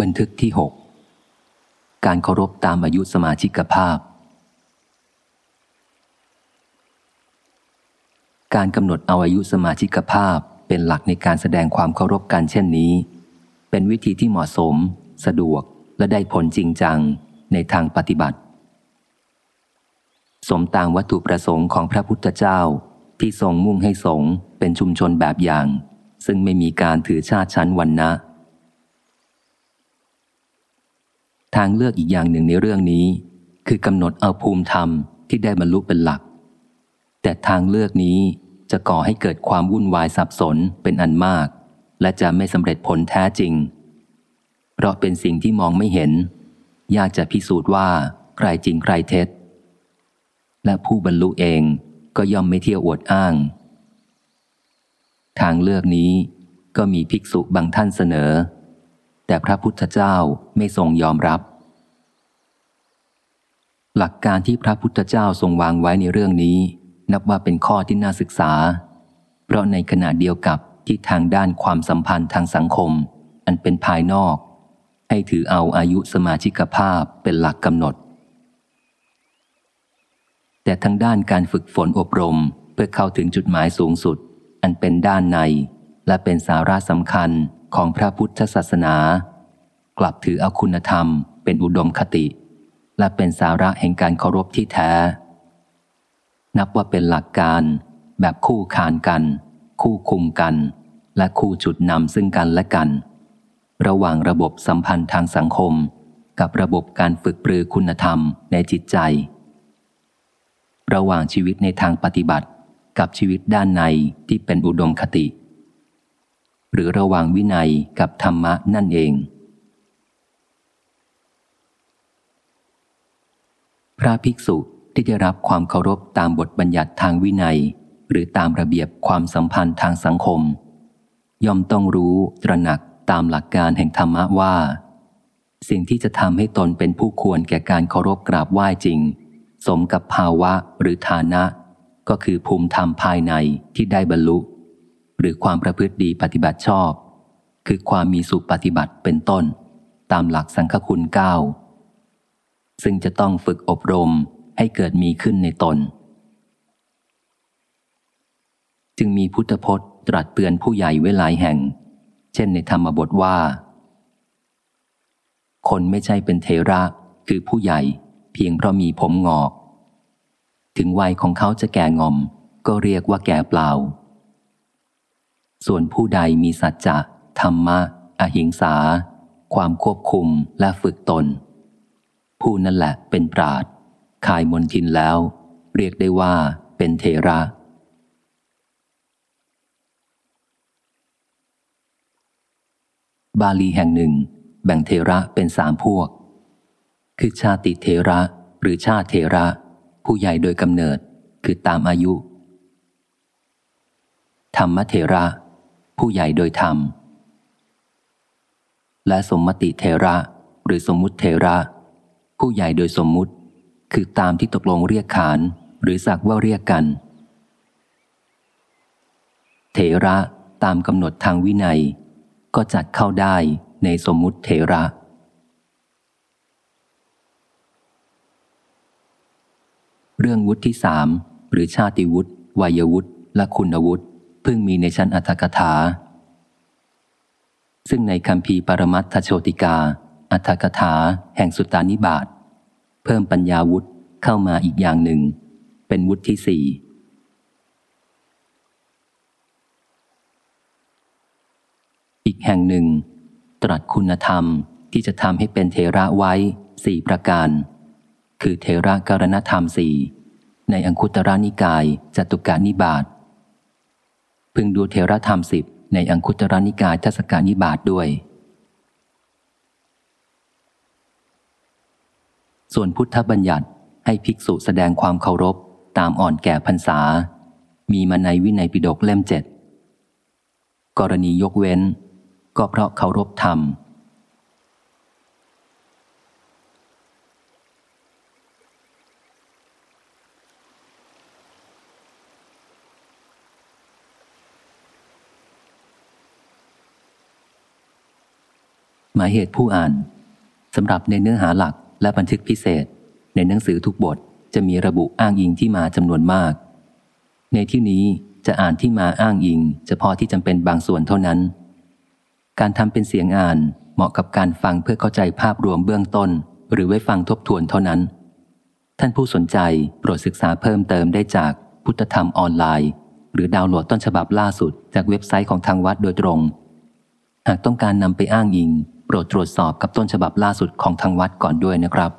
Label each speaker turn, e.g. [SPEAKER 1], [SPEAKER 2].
[SPEAKER 1] บันทึกที่ 6 การเคารพตามอายุสมาชิกภาพ การกำหนดเอาอายุสมาชิกภาพเป็นหลักในการแสดงความเคารพกันเช่นนี้ เป็นวิธีที่เหมาะสม สะดวกและได้ผลจริงจังในทางปฏิบัติ สมตามวัตถุประสงค์ของพระพุทธเจ้าที่ทรงมุ่งให้สงเป็นชุมชนแบบอย่าง ซึ่งไม่มีการถือชาติชั้นวันนะ ทางเลือกอีกอย่างหนึ่งในเรื่องนี้ คือกำหนดเอาภูมิธรรมที่ได้บรรลุเป็นหลัก แต่ทางเลือกนี้จะก่อให้เกิดความวุ่นวายสับสนเป็นอันมาก และจะไม่สำเร็จผลแท้จริง เพราะเป็นสิ่งที่มองไม่เห็น ยากจะพิสูจน์ว่าใครจริงใครเท็จ และผู้บรรลุเองก็ย่อมไม่เที่ยวอวดอ้าง ทางเลือกนี้ก็มีภิกษุบางท่านเสนอ แต่พระพุทธเจ้าไม่ทรงยอมรับ หลักการที่พระพุทธเจ้าทรงวางไว้ในเรื่องนี้ นับว่าเป็นข้อที่น่าศึกษา เพราะในขณะเดียวกับที่ทางด้านความสัมพันธ์ทางสังคม อันเป็นภายนอก ให้ถือเอาอายุสมาชิกภาพเป็นหลักกำหนด แต่ทางด้านการฝึกฝนอบรมเพื่อเข้าถึงจุดหมายสูงสุด อันเป็นด้านใน และเป็นสาระสำคัญของพระพุทธศาสนา กลับถือเอาคุณธรรมเป็นอุดมคติ และเป็นสาระแห่งการเคารพที่แท้ นับว่าเป็นหลักการแบบคู่คานกัน คู่คุมกัน และคู่จุดนำซึ่งกันและกัน ระหว่างระบบสัมพันธ์ทางสังคม กับระบบการฝึกปรือคุณธรรมในจิตใจ ระหว่างชีวิตในทางปฏิบัติ กับชีวิตด้านในที่เป็นอุดมคติ หรือระหว่างวินัยกับธรรมะนั่นเอง ระภิกษุที่ได้รับความเคารพตามบทบัญญัติทางวินัย หรือตามระเบียบความสัมพันธ์ทางสังคม ย่อมต้องรู้ตระหนักตามหลักการแห่งธรรมะว่า สิ่งที่จะทำให้ตนเป็นผู้ควรแก่การเคารพกราบไหว้จริง สมกับภาวะหรือฐานะ ก็คือภูมิธรรมภายในที่ได้บรรลุ หรือความประพฤติดีปฏิบัติชอบ คือความมีสุปฏิบัติเป็นต้น ตามหลักสังฆคุณเก้า ซึ่งจะต้องฝึกอบรมให้เกิดมีขึ้นในตน จึงมีพุทธพจน์ตรัสเตือนผู้ใหญ่ไว้หลายแห่ง เช่นในธรรมบทว่า คนไม่ใช่เป็นเทระคือผู้ใหญ่เพียงเพราะมีผมงอก ถึงวัยของเขาจะแก่งอม ก็เรียกว่าแก่เปล่า ส่วนผู้ใดมีสัจจะธรรมะ อหิงสา ความควบคุมและฝึกตน ผู้นั่นแหละเป็นปราดคายมนทินแล้ว เรียกได้ว่าเป็นเทระ บาลีแห่งหนึ่ง แบ่งเทระเป็นสามพวก คือชาติเทระหรือชาติเทระ ผู้ใหญ่โดยกำเนิดคือตามอายุ ธรรมเทระ ผู้ใหญ่โดยธรรม และสมมติเทระ หรือสมมุติเทระ ผู้ใหญ่โดยสมมุติ คือตามที่ตกลงเรียกขาน หรือสักว่าเรียกกันเทระตามกำหนดทางวินัย ก็จัดเข้าได้ในสมมุติเทระ เรื่องวุฒิที่สามหรือชาติวุฒิวัยวุฒิและคุณวุฒิเพึ่งมีในชั้นอัตถกถา ซึ่งในคำพีปรมัตถโชติกา อัตถกถาแห่งสุตานิบาตเพิ่มปัญญาวุฒิเข้ามาอีกอย่างหนึ่ง เป็นวุฒิที่สี่อีกแห่งหนึ่ง ตรัสคุณธรรมที่จะทำให้เป็นเทระไว้สี่ประการ คือเทระการณธรรมสี่ในอังคุตระนิกายจตุกานิบาตพึงดูเทระธรรมสิบในอังคุตระนิกายทัศกานิบาตด้วย ส่วนพุทธบัญญัติให้ภิกษุแสดงความเคารพตามอ่อนแก่พรรษา มีมาในวินัยปิฎกเล่มเจ็ดกรณียกเว้น ก็เพราะเคารพธรรม หมายเหตุผู้อ่านสำหรับในเนื้อหาหลัก และบันทึกพิเศษ ในหนังสือทุกบทจะมีระบุอ้างอิงที่มาจำนวนมาก ในที่นี้จะอ่านที่มาอ้างอิง เฉพาะที่จำเป็นบางส่วนเท่านั้น การทำเป็นเสียงอ่านเหมาะกับการฟังเพื่อเข้าใจภาพรวมเบื้องต้น หรือไว้ฟังทบทวนเท่านั้น ท่านผู้สนใจโปรดศึกษาเพิ่มเติมได้จากพุทธธรรมออนไลน์ หรือดาวน์โหลดต้นฉบับล่าสุด จากเว็บไซต์ของทางวัดโดยตรง หากต้องการนำไปอ้างอิง โปรดตรวจสอบกับต้นฉบับล่าสุดของทางวัดก่อนด้วยนะครับ